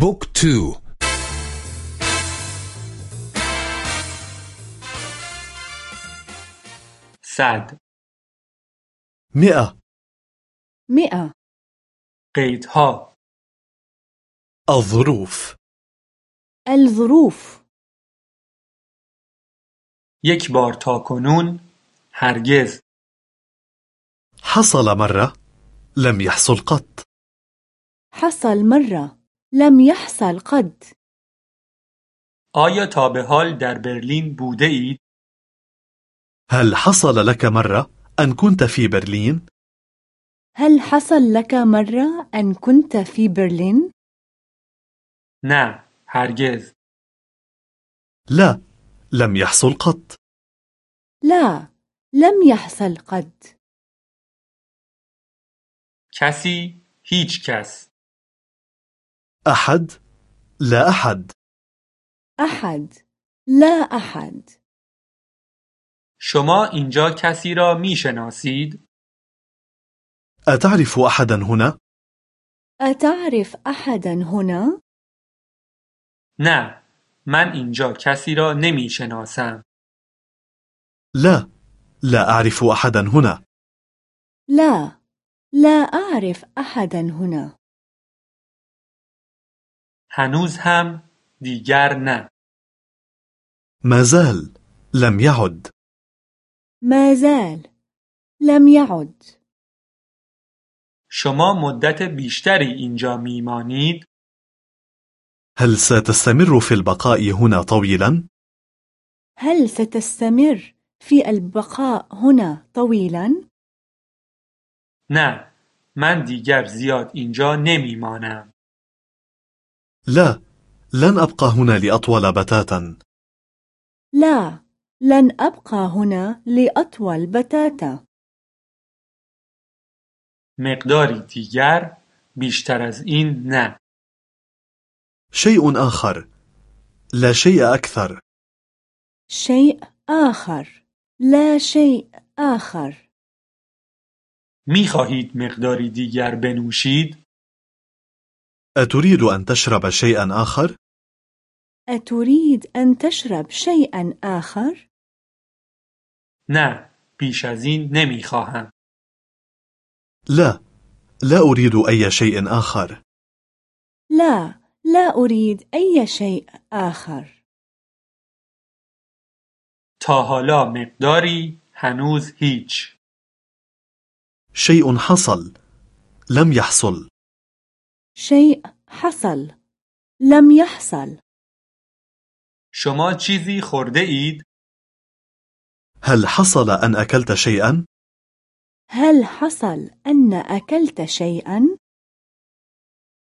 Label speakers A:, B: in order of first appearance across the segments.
A: book two.
B: صد
C: مئة.
D: مئة.
B: قیدها
C: الظروف.
D: الظروف.
B: یک بار تا کنون هرگز.
C: حصل مرة لم يحصل قط.
D: حصل مرة. لم يحصل قد
B: آیا تا به حال در برلین بوده اید؟
C: هل حصل لك مرة أن كنت في برلين؟
D: هل حصل لك مرة أن كنت في برلين؟
B: نه هرگز
C: لا لم يحصل قط
D: لا لم يحصل قد
B: کسی هیچ کس
C: أحد؟ لا أحد.
D: أحد. لا أحد.
B: شما اینجا کسی را می شناسید؟
C: أتعرف أحدا هنا؟
D: أتعرف أحدا هنا؟
B: نه من اینجا کسی را نمی شناسم
C: لا لا أعرف أحدا هنا.
D: لا لا أعرف أحدا هنا.
B: هنوز هم دیگر نه
C: ما زال لم يعد
D: ما زال لم يعد
B: شما مدت بیشتری اینجا میمانید؟
C: هل ستستمر في البقاء هنا طويلا؟
D: هل ستستمر في البقاء هنا طويلا؟
B: نه من دیگر زیاد اینجا نمیمانم
C: لا لن أبقى هنا لأطول بتاتا.
D: لا لن أبقى هنا لأطول بتاتا.
B: مقداری دیگر بیشتر از این نه.
C: شيء آخر. لا شيء أكثر.
D: شيء آخر. لا شيء آخر.
B: می خواهید مقداری دیگر بنوشید؟
C: أتريد أن تشرب شيئا آخر؟
D: أتريد أن تشرب شيئا آخر؟
B: نه بیش از این نمی خواهم
C: لا لا أريد أي شيء آخر.
D: لا لا أريد أي شيء آخر.
B: تا حالا مقداری هنوز هیچ.
C: شيء حصل لم يحصل.
D: شيء حصل لم يحصل
B: شما چیزی خورده اید؟
C: هل حصل أن أكلت شيئا؟
D: هل حصل أن أكلت شيئا؟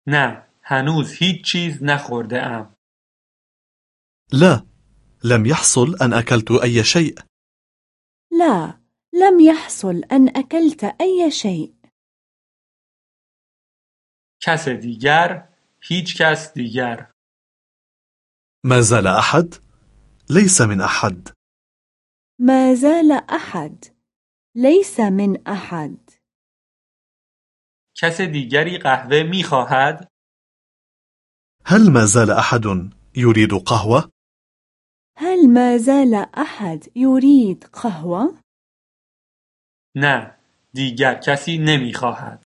B: نه هنوز هیچ چیز نخورده ام
C: لا لم يحصل أن أكلت أي شيء
D: لا لم يحصل أن أكلت أي شيء
B: کس دیگر هیچ کس دیگر
C: ما زال أحد؟ ليس من أحد
D: ما زال أحد ليس من أحد
B: کس دیگری قهوه می خواهد؟
C: هل ما زال أحد يريد قهوة؟
D: هل ما زال أحد يريد قهوة؟
B: نه دیگر کسی نمی خواهد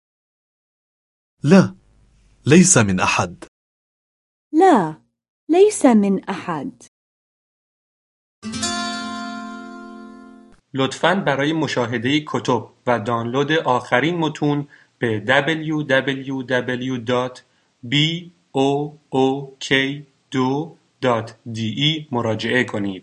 C: لا ليس من أحد
D: لا ليس من أحد
B: لطفاً برای مشاهده کتب و دانلود آخرین متون به www.book2.de مراجعه کنید.